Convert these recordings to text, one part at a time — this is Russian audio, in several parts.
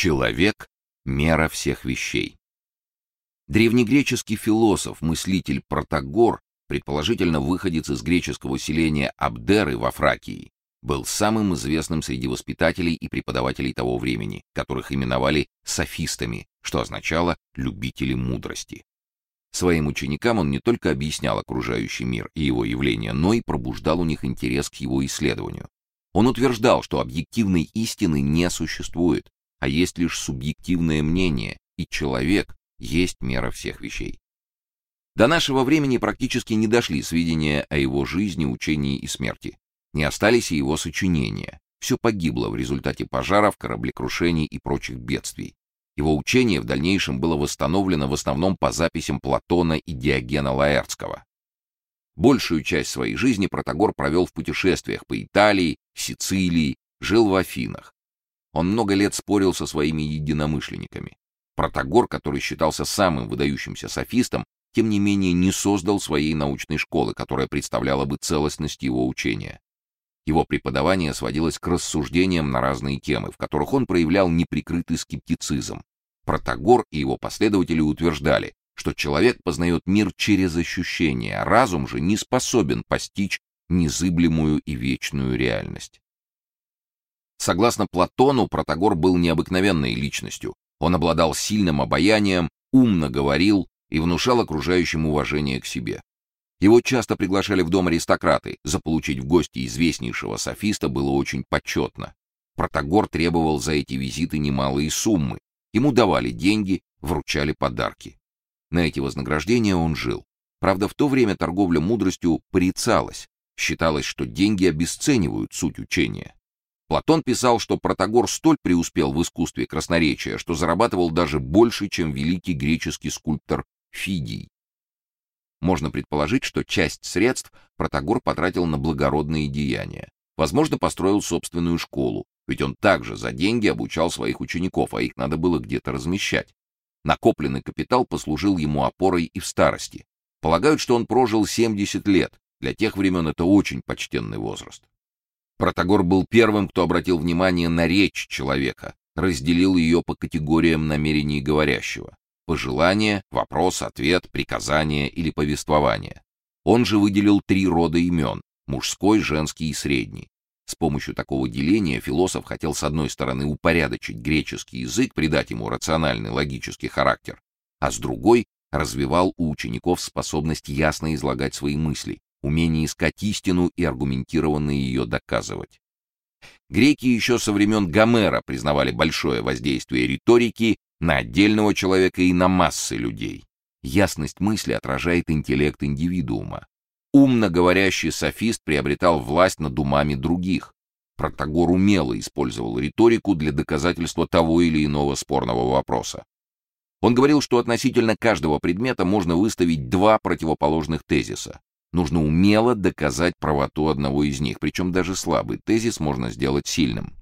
Человек — мера всех вещей. Древнегреческий философ, мыслитель Протагор, предположительно выходец из греческого селения Абдеры во Фракии, был самым известным среди воспитателей и преподавателей того времени, которых именовали софистами, что означало любители мудрости. Своим ученикам он не только объяснял окружающий мир и его явления, но и пробуждал у них интерес к его исследованию. Он утверждал, что объективной истины не существует, а есть лишь субъективное мнение, и человек есть мера всех вещей. До нашего времени практически не дошли сведения о его жизни, учении и смерти. Не остались и его сочинения. Все погибло в результате пожаров, кораблекрушений и прочих бедствий. Его учение в дальнейшем было восстановлено в основном по записям Платона и Диогена Лаэртского. Большую часть своей жизни Протагор провел в путешествиях по Италии, Сицилии, жил в Афинах. Он много лет спорил со своими единомышленниками. Протагор, который считался самым выдающимся софистом, тем не менее не создал своей научной школы, которая представляла бы целостность его учения. Его преподавание сводилось к рассуждениям на разные темы, в которых он проявлял неприкрытый скептицизм. Протагор и его последователи утверждали, что человек познает мир через ощущения, а разум же не способен постичь незыблемую и вечную реальность. Согласно Платону, Протагор был необыкновенной личностью. Он обладал сильным обаянием, умно говорил и внушал окружающим уважение к себе. Его часто приглашали в дом аристократы, заполучить в гости известнейшего софиста было очень почетно. Протагор требовал за эти визиты немалые суммы. Ему давали деньги, вручали подарки. На эти вознаграждения он жил. Правда, в то время торговля мудростью порицалась. Считалось, что деньги обесценивают суть учения. Платон писал, что Протагор столь преуспел в искусстве красноречия, что зарабатывал даже больше, чем великий греческий скульптор Фидий. Можно предположить, что часть средств Протагор потратил на благородные деяния. Возможно, построил собственную школу, ведь он также за деньги обучал своих учеников, а их надо было где-то размещать. Накопленный капитал послужил ему опорой и в старости. Полагают, что он прожил 70 лет. Для тех времен это очень почтенный возраст. Протагор был первым, кто обратил внимание на речь человека, разделил ее по категориям намерений говорящего: пожелание, вопрос, ответ, приказание или повествование. Он же выделил три рода имен: мужской, женский и средний. С помощью такого деления философ хотел с одной стороны упорядочить греческий язык, придать ему рациональный логический характер, а с другой развивал у учеников способность ясно излагать свои мысли, умение искать истину и аргументированно ее доказывать. Греки еще со времен Гомера признавали большое воздействие риторики на отдельного человека и на массы людей. Ясность мысли отражает интеллект индивидуума. Умно говорящий софист приобретал власть над умами других. Протагор умело использовал риторику для доказательства того или иного спорного вопроса. Он говорил, что относительно каждого предмета можно выставить два противоположных тезиса. Нужно умело доказать правоту одного из них, причем даже слабый тезис можно сделать сильным.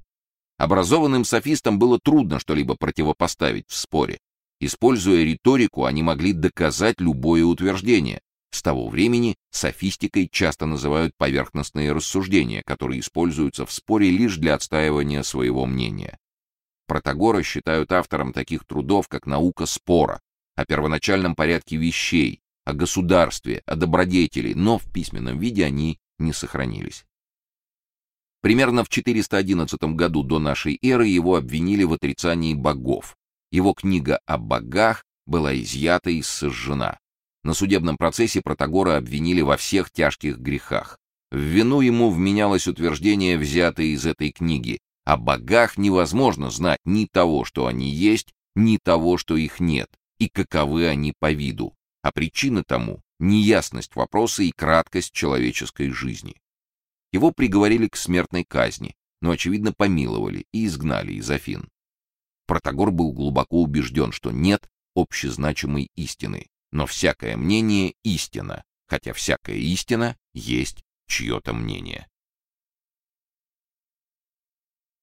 Образованным софистам было трудно что-либо противопоставить в споре. Используя риторику, они могли доказать любое утверждение. С того времени софистикой часто называют поверхностные рассуждения, которые используются в споре лишь для отстаивания своего мнения. Протагора считают автором таких трудов, как «Наука спора», о первоначальном порядке вещей, о государстве, о добродетели, но в письменном виде они не сохранились. Примерно в 411 году до нашей эры его обвинили в отрицании богов. Его книга о богах была изъята и сожжена. На судебном процессе Протагора обвинили во всех тяжких грехах. В вину ему вменялось утверждение, взятое из этой книги. О богах невозможно знать ни того, что они есть, ни того, что их нет, и каковы они по виду а причина тому — неясность вопроса и краткость человеческой жизни. Его приговорили к смертной казни, но, очевидно, помиловали и изгнали из Афин. Протагор был глубоко убежден, что нет общезначимой истины, но всякое мнение — истина, хотя всякая истина есть чье-то мнение.